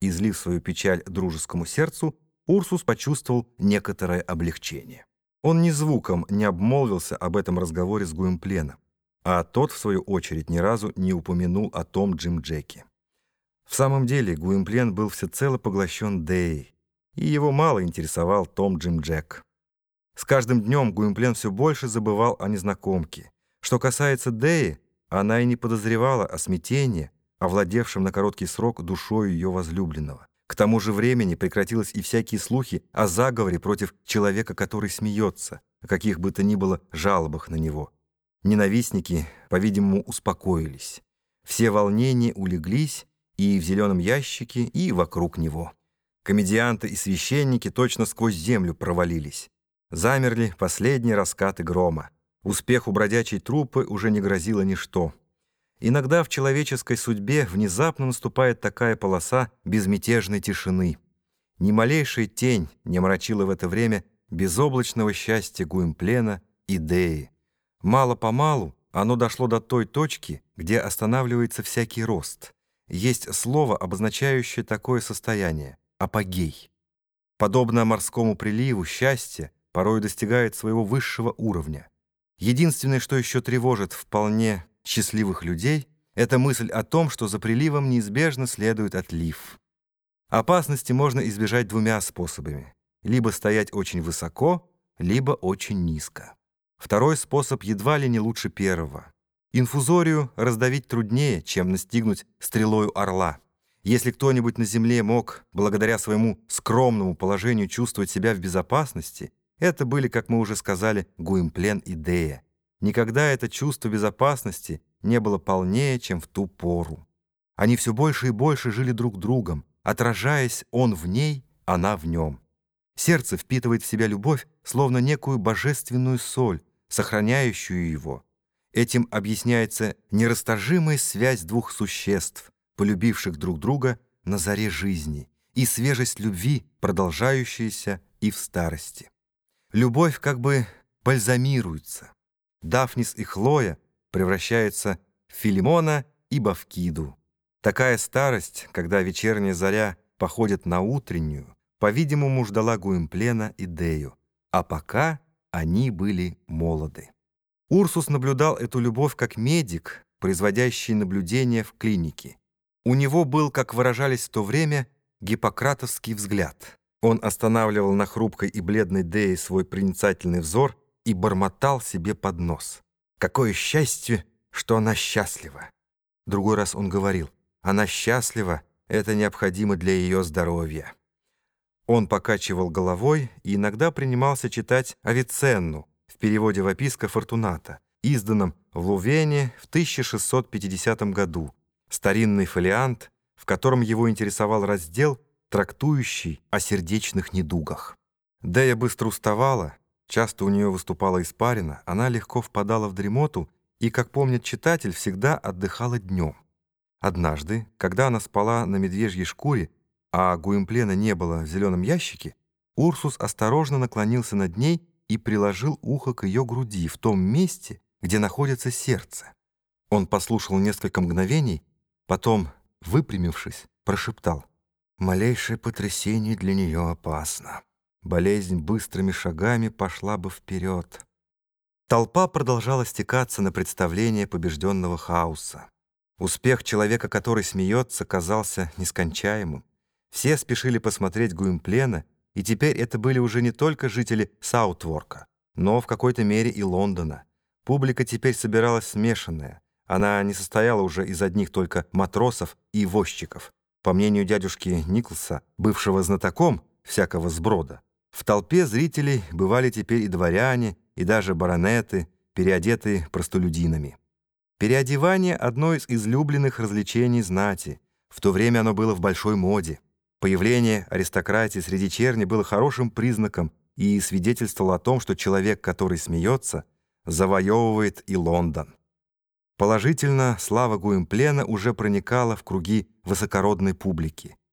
Излив свою печаль дружескому сердцу, Урсус почувствовал некоторое облегчение. Он ни звуком не обмолвился об этом разговоре с Гуимпленом, а тот, в свою очередь, ни разу не упомянул о том Джим Джеки. В самом деле Гуимплен был всецело поглощен Дэй, и его мало интересовал Том Джим Джек. С каждым днем Гуимплен все больше забывал о незнакомке. Что касается Дэи, она и не подозревала о смятении, овладевшем на короткий срок душою ее возлюбленного. К тому же времени прекратились и всякие слухи о заговоре против человека, который смеется, о каких бы то ни было жалобах на него. Ненавистники, по-видимому, успокоились. Все волнения улеглись и в зеленом ящике, и вокруг него. Комедианты и священники точно сквозь землю провалились. Замерли последние раскаты грома. Успеху бродячей трупы уже не грозило ничто. Иногда в человеческой судьбе внезапно наступает такая полоса безмятежной тишины. Ни малейшая тень не мрачила в это время безоблачного счастья Гуимплена и Деи. Мало-помалу оно дошло до той точки, где останавливается всякий рост. Есть слово, обозначающее такое состояние — апогей. Подобно морскому приливу, счастье порой достигает своего высшего уровня. Единственное, что еще тревожит вполне счастливых людей — это мысль о том, что за приливом неизбежно следует отлив. Опасности можно избежать двумя способами. Либо стоять очень высоко, либо очень низко. Второй способ едва ли не лучше первого. Инфузорию раздавить труднее, чем настигнуть стрелою орла. Если кто-нибудь на земле мог, благодаря своему скромному положению, чувствовать себя в безопасности, это были, как мы уже сказали, Гуимплен и Дея. Никогда это чувство безопасности не было полнее, чем в ту пору. Они все больше и больше жили друг другом, отражаясь он в ней, она в нем. Сердце впитывает в себя любовь, словно некую божественную соль, сохраняющую его. Этим объясняется нерасторжимая связь двух существ, полюбивших друг друга на заре жизни, и свежесть любви, продолжающаяся и в старости. Любовь как бы бальзамируется. Дафнис и Хлоя превращаются в Филимона и Бавкиду. Такая старость, когда вечерняя заря походит на утреннюю, по-видимому, ждала Гуимплена и Дею, а пока они были молоды. Урсус наблюдал эту любовь как медик, производящий наблюдения в клинике. У него был, как выражались в то время, гиппократовский взгляд. Он останавливал на хрупкой и бледной Дее свой проницательный взор и бормотал себе под нос. «Какое счастье, что она счастлива!» Другой раз он говорил, «Она счастлива, это необходимо для ее здоровья». Он покачивал головой и иногда принимался читать Авиценну в переводе Ваписка Фортуната, изданном в Лувене в 1650 году, старинный фолиант, в котором его интересовал раздел, трактующий о сердечных недугах. Дея быстро уставала, Часто у нее выступала испарина, она легко впадала в дремоту и, как помнит читатель, всегда отдыхала днем. Однажды, когда она спала на медвежьей шкуре, а Гуимплена не было в зеленом ящике, Урсус осторожно наклонился над ней и приложил ухо к ее груди в том месте, где находится сердце. Он послушал несколько мгновений, потом, выпрямившись, прошептал «Малейшее потрясение для нее опасно» болезнь быстрыми шагами пошла бы вперед. Толпа продолжала стекаться на представление побежденного хаоса. Успех человека, который смеется, казался нескончаемым. Все спешили посмотреть Гуимплена, и теперь это были уже не только жители Саутворка, но в какой-то мере и Лондона. Публика теперь собиралась смешанная. Она не состояла уже из одних только матросов и возчиков. По мнению дядюшки Николса, бывшего знатоком всякого сброда, в толпе зрителей бывали теперь и дворяне, и даже баронеты, переодетые простолюдинами. Переодевание — одно из излюбленных развлечений знати. В то время оно было в большой моде. Появление аристократии среди черни было хорошим признаком и свидетельствовало о том, что человек, который смеется, завоевывает и Лондон. Положительно, слава Гуимплена уже проникала в круги высокородной публики.